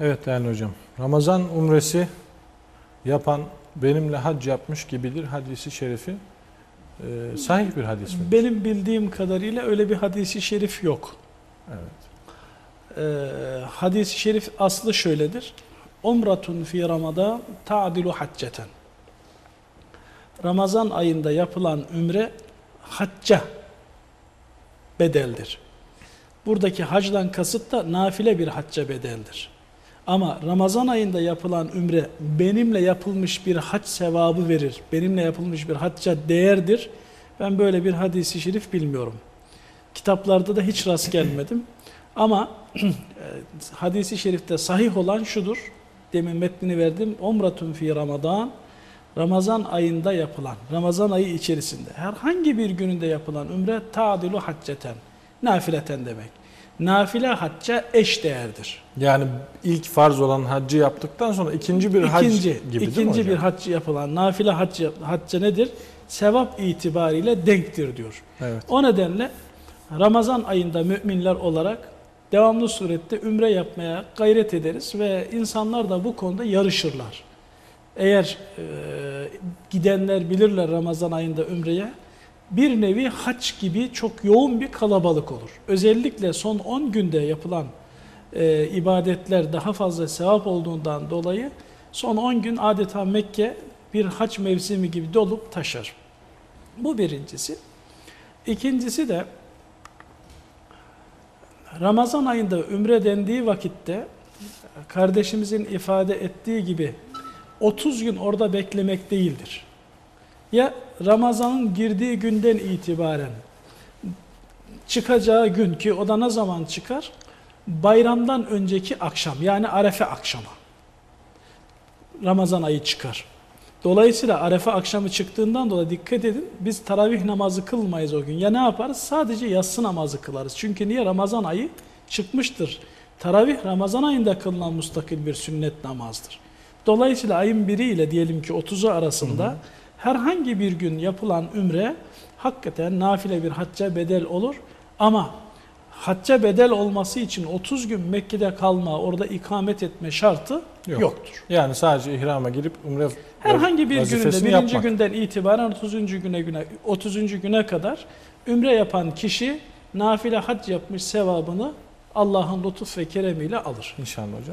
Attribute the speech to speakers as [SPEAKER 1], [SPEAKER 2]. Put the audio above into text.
[SPEAKER 1] Evet değerli hocam. Ramazan umresi yapan benimle hac yapmış gibidir hadisi şerifi. Ee, sahih bir hadis mi?
[SPEAKER 2] Benim bildiğim kadarıyla öyle bir hadisi şerif yok.
[SPEAKER 1] Evet.
[SPEAKER 2] Ee, hadisi şerif aslı şöyledir. Umratun fi ramada ta'dilu hacceten. Ramazan ayında yapılan ümre hacca bedeldir. Buradaki hacdan kasıt da nafile bir hacca bedeldir. Ama Ramazan ayında yapılan ümre benimle yapılmış bir hac sevabı verir. Benimle yapılmış bir hacca değerdir. Ben böyle bir hadisi şerif bilmiyorum. Kitaplarda da hiç rast gelmedim. Ama e, hadisi şerifte sahih olan şudur. Demin metnini verdim. Umratun fi Ramazan. Ramazan ayında yapılan, Ramazan ayı içerisinde herhangi bir gününde yapılan ümre ta'dilu hacceten. Nafileten demek. Nafile hacca eş değerdir.
[SPEAKER 1] Yani ilk farz olan haccı yaptıktan sonra ikinci bir hac
[SPEAKER 2] İkinci,
[SPEAKER 1] gibi değil mi
[SPEAKER 2] ikinci bir hac yapılan nafile hac, hacca nedir? Sevap itibariyle denktir diyor.
[SPEAKER 1] Evet.
[SPEAKER 2] O nedenle Ramazan ayında müminler olarak devamlı surette ümre yapmaya gayret ederiz ve insanlar da bu konuda yarışırlar. Eğer e, gidenler bilirler Ramazan ayında ümreye bir nevi haç gibi çok yoğun bir kalabalık olur. Özellikle son 10 günde yapılan e, ibadetler daha fazla sevap olduğundan dolayı son 10 gün adeta Mekke bir haç mevsimi gibi dolup taşar. Bu birincisi. İkincisi de Ramazan ayında ümre dendiği vakitte kardeşimizin ifade ettiği gibi 30 gün orada beklemek değildir. Ya Ramazan'ın girdiği günden itibaren çıkacağı gün ki o da ne zaman çıkar? Bayramdan önceki akşam yani Arefe akşamı. Ramazan ayı çıkar. Dolayısıyla Arefe akşamı çıktığından dolayı dikkat edin biz taravih namazı kılmayız o gün. Ya ne yaparız? Sadece yatsı namazı kılarız. Çünkü niye? Ramazan ayı çıkmıştır. Taravih Ramazan ayında kılınan mustakil bir sünnet namazdır. Dolayısıyla ayın biri ile diyelim ki 30'u arasında herhangi bir gün yapılan ümre hakikaten nafile bir hacca bedel olur. Ama hacca bedel olması için 30 gün Mekke'de kalma, orada ikamet etme şartı
[SPEAKER 1] Yok.
[SPEAKER 2] yoktur.
[SPEAKER 1] Yani sadece ihrama girip umre
[SPEAKER 2] Herhangi bir gününde birinci
[SPEAKER 1] yapmak.
[SPEAKER 2] günden itibaren 30. güne güne 30. güne kadar ümre yapan kişi nafile hac yapmış sevabını Allah'ın lütuf ve keremiyle alır.
[SPEAKER 1] İnşallah hocam.